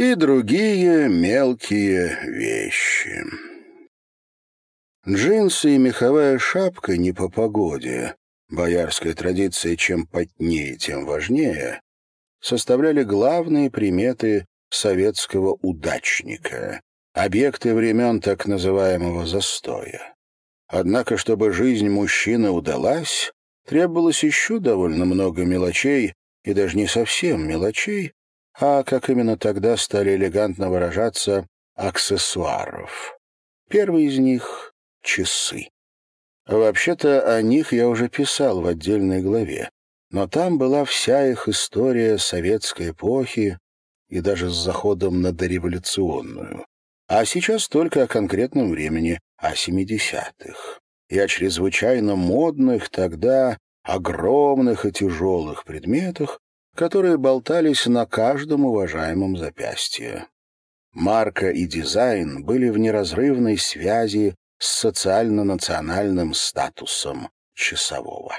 и другие мелкие вещи. Джинсы и меховая шапка не по погоде, боярская традиция чем потнее, тем важнее, составляли главные приметы советского удачника, объекты времен так называемого застоя. Однако, чтобы жизнь мужчины удалась, требовалось еще довольно много мелочей, и даже не совсем мелочей, а, как именно тогда стали элегантно выражаться, аксессуаров. Первый из них — часы. Вообще-то о них я уже писал в отдельной главе, но там была вся их история советской эпохи и даже с заходом на дореволюционную. А сейчас только о конкретном времени, о 70-х. И о чрезвычайно модных тогда огромных и тяжелых предметах, которые болтались на каждом уважаемом запястье. Марка и дизайн были в неразрывной связи с социально-национальным статусом часового.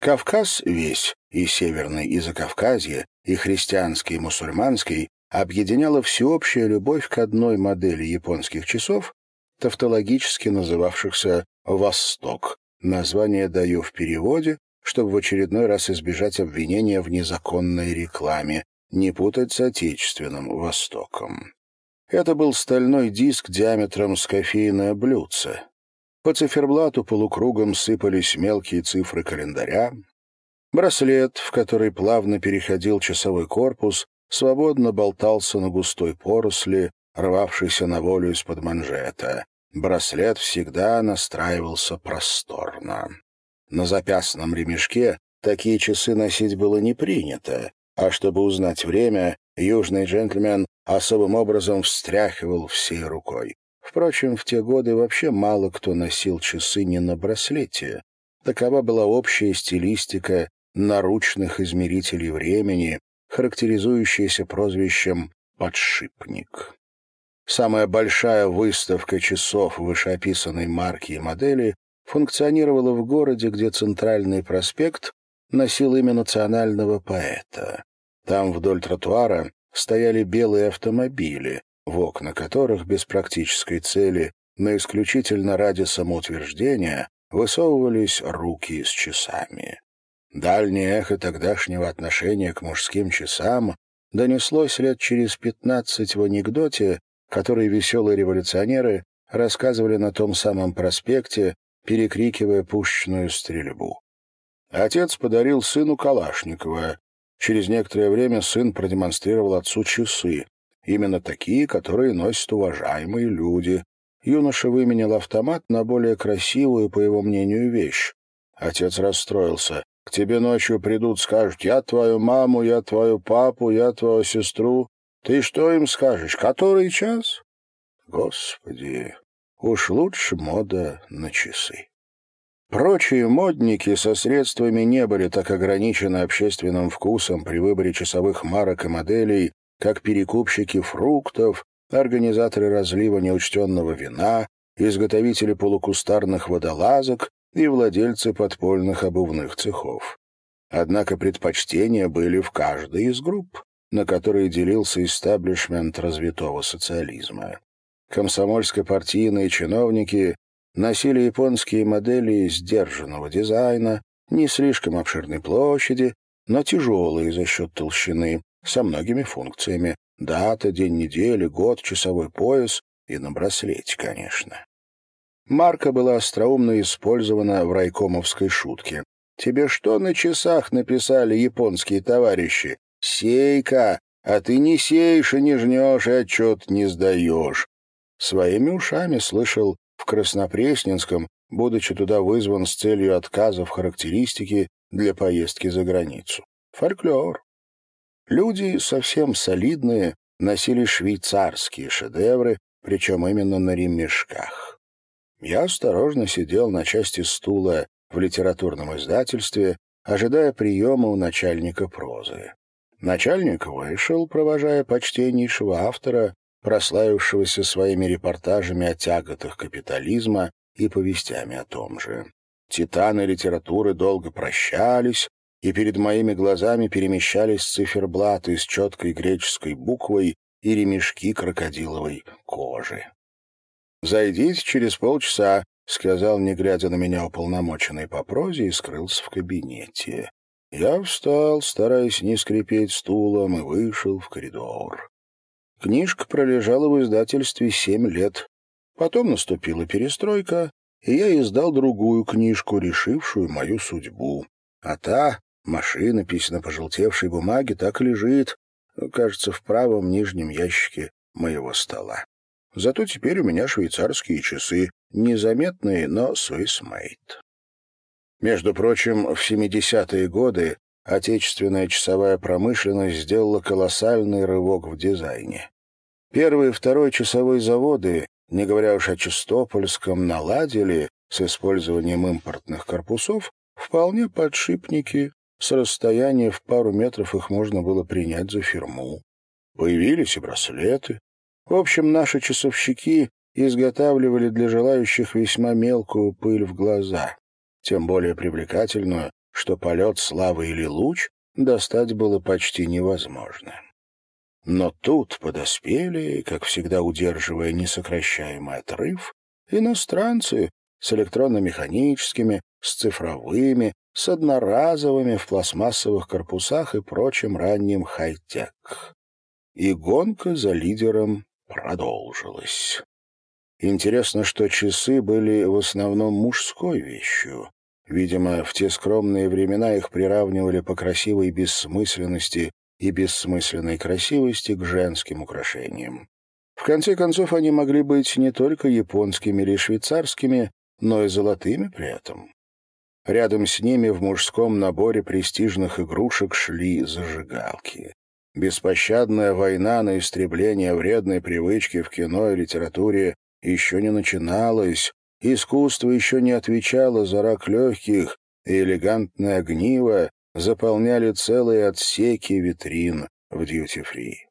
Кавказ весь, и Северный, и Закавказье, и христианский, и мусульманский, объединяла всеобщая любовь к одной модели японских часов, тавтологически называвшихся «Восток». Название даю в переводе, чтобы в очередной раз избежать обвинения в незаконной рекламе, не путать с отечественным «Востоком». Это был стальной диск диаметром с кофейное блюдце. По циферблату полукругом сыпались мелкие цифры календаря. Браслет, в который плавно переходил часовой корпус, свободно болтался на густой поросли, рвавшейся на волю из-под манжета. Браслет всегда настраивался просторно. На запястном ремешке такие часы носить было не принято, а чтобы узнать время, южный джентльмен особым образом встряхивал всей рукой. Впрочем, в те годы вообще мало кто носил часы не на браслете. Такова была общая стилистика наручных измерителей времени, характеризующаяся прозвищем «подшипник». Самая большая выставка часов вышеописанной марки и модели функционировала в городе, где центральный проспект носил имя национального поэта. Там вдоль тротуара стояли белые автомобили, в окна которых без практической цели, но исключительно ради самоутверждения, высовывались руки с часами. Дальнее эхо тогдашнего отношения к мужским часам донеслось лет через пятнадцать в анекдоте, который веселые революционеры рассказывали на том самом проспекте, перекрикивая пушечную стрельбу. Отец подарил сыну Калашникова. Через некоторое время сын продемонстрировал отцу часы, именно такие, которые носят уважаемые люди. Юноша выменял автомат на более красивую, по его мнению, вещь. Отец расстроился. «К тебе ночью придут, скажут, я твою маму, я твою папу, я твою сестру. Ты что им скажешь? Который час? Господи, уж лучше мода на часы. Прочие модники со средствами не были так ограничены общественным вкусом при выборе часовых марок и моделей, как перекупщики фруктов, организаторы разлива неучтенного вина, изготовители полукустарных водолазок и владельцы подпольных обувных цехов. Однако предпочтения были в каждой из групп на которые делился истеблишмент развитого социализма. Комсомольско-партийные чиновники носили японские модели сдержанного дизайна, не слишком обширной площади, но тяжелые за счет толщины, со многими функциями. Дата, день недели, год, часовой пояс и на браслете, конечно. Марка была остроумно использована в райкомовской шутке. «Тебе что на часах написали японские товарищи? Сейка, а ты не сеешь и не жнешь, и отчет не сдаешь. Своими ушами слышал в Краснопресненском, будучи туда вызван с целью отказа в характеристике для поездки за границу. Фольклор. Люди совсем солидные носили швейцарские шедевры, причем именно на ремешках. Я осторожно сидел на части стула в литературном издательстве, ожидая приема у начальника прозы. Начальник вышел, провожая почтеннейшего автора, прославившегося своими репортажами о тяготах капитализма и повестями о том же. Титаны литературы долго прощались, и перед моими глазами перемещались циферблаты с четкой греческой буквой, и ремешки крокодиловой кожи. «Зайдите через полчаса», — сказал, не глядя на меня уполномоченный по прозе, и скрылся в кабинете. Я встал, стараясь не скрипеть стулом, и вышел в коридор. Книжка пролежала в издательстве семь лет. Потом наступила перестройка, и я издал другую книжку, решившую мою судьбу. А та, машинопись на пожелтевшей бумаге, так и лежит, кажется, в правом нижнем ящике моего стола. Зато теперь у меня швейцарские часы, незаметные, но Swiss-made. Между прочим, в 70-е годы отечественная часовая промышленность сделала колоссальный рывок в дизайне. Первый и второй часовые заводы, не говоря уж о Чистопольском, наладили с использованием импортных корпусов вполне подшипники, с расстояния в пару метров их можно было принять за фирму. Появились и браслеты. В общем, наши часовщики изготавливали для желающих весьма мелкую пыль в глаза, тем более привлекательную, что полет славы или луч достать было почти невозможно. Но тут подоспели, как всегда удерживая несокращаемый отрыв, иностранцы с электронно-механическими, с цифровыми, с одноразовыми в пластмассовых корпусах и прочим ранним хай-тек. И гонка за лидером продолжилась. Интересно, что часы были в основном мужской вещью. Видимо, в те скромные времена их приравнивали по красивой бессмысленности и бессмысленной красивости к женским украшениям. В конце концов, они могли быть не только японскими или швейцарскими, но и золотыми при этом. Рядом с ними в мужском наборе престижных игрушек шли зажигалки. Беспощадная война на истребление вредной привычки в кино и литературе еще не начиналась, искусство еще не отвечало за рак легких, и элегантное огниво заполняли целые отсеки витрин в дьюти-фри.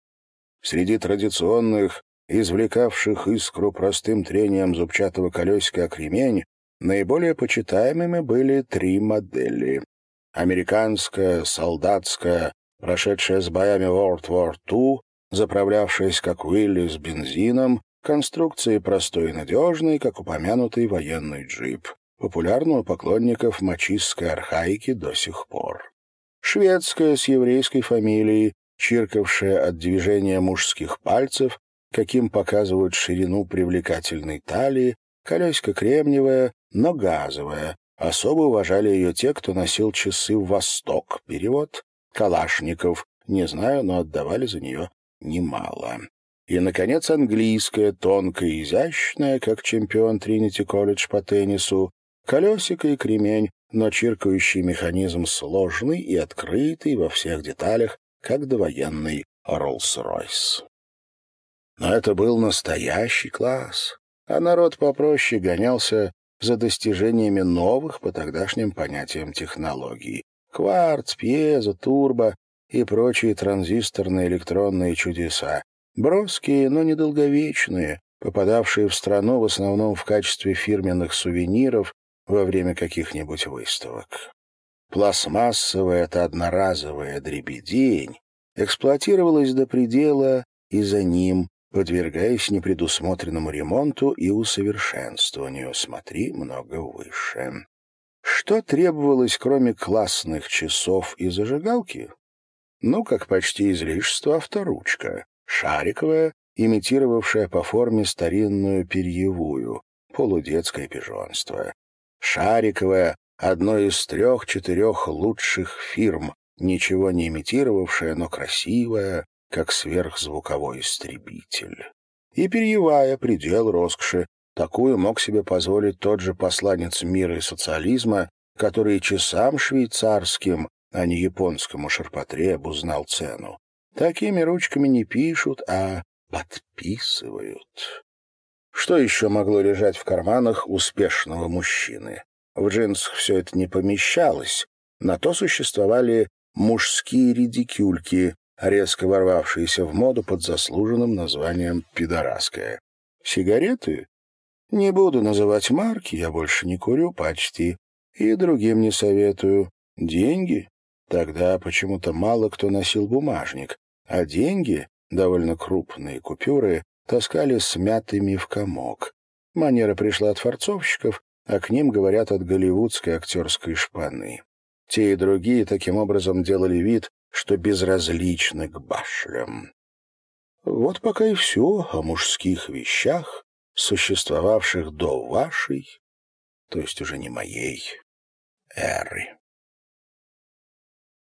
Среди традиционных, извлекавших искру простым трением зубчатого колесика окремень, Наиболее почитаемыми были три модели. Американская, солдатская, прошедшая с боями World War II, заправлявшаяся как Уилли с бензином, конструкции простой и надежной, как упомянутый военный джип, популярного поклонников мачистской архаики до сих пор. Шведская с еврейской фамилией, чиркавшая от движения мужских пальцев, каким показывают ширину привлекательной талии, колесико кремниевое, но газовая. Особо уважали ее те, кто носил часы в Восток. Перевод Калашников. Не знаю, но отдавали за нее немало. И, наконец, английская, тонкая и изящная, как чемпион Тринити колледж по теннису, колесико и кремень, но чиркающий механизм сложный и открытый во всех деталях, как довоенный Роллс-Ройс. Но это был настоящий класс, а народ попроще гонялся за достижениями новых по тогдашним понятиям технологий. Кварц, пьезо, турбо и прочие транзисторные электронные чудеса. Броские, но недолговечные, попадавшие в страну в основном в качестве фирменных сувениров во время каких-нибудь выставок. Пластмассовая — это одноразовая дребедень, эксплуатировалась до предела, и за ним подвергаясь непредусмотренному ремонту и усовершенствованию. Смотри много выше. Что требовалось, кроме классных часов и зажигалки? Ну, как почти излишество, авторучка. Шариковая, имитировавшая по форме старинную перьевую, полудетское пижонство. Шариковая — одно из трех-четырех лучших фирм, ничего не имитировавшая, но красивая, как сверхзвуковой истребитель. И перьевая предел роскоши, такую мог себе позволить тот же посланец мира и социализма, который часам швейцарским, а не японскому ширпотребу знал цену. Такими ручками не пишут, а подписывают. Что еще могло лежать в карманах успешного мужчины? В джинсах все это не помещалось, на то существовали мужские редикюльки, резко ворвавшиеся в моду под заслуженным названием «пидораская». Сигареты? Не буду называть марки, я больше не курю почти. И другим не советую. Деньги? Тогда почему-то мало кто носил бумажник. А деньги Довольно крупные купюры таскали смятыми в комок. Манера пришла от форцовщиков, а к ним говорят от голливудской актерской шпаны. Те и другие таким образом делали вид, что безразличны к башлям. Вот пока и все о мужских вещах, существовавших до вашей, то есть уже не моей, эры.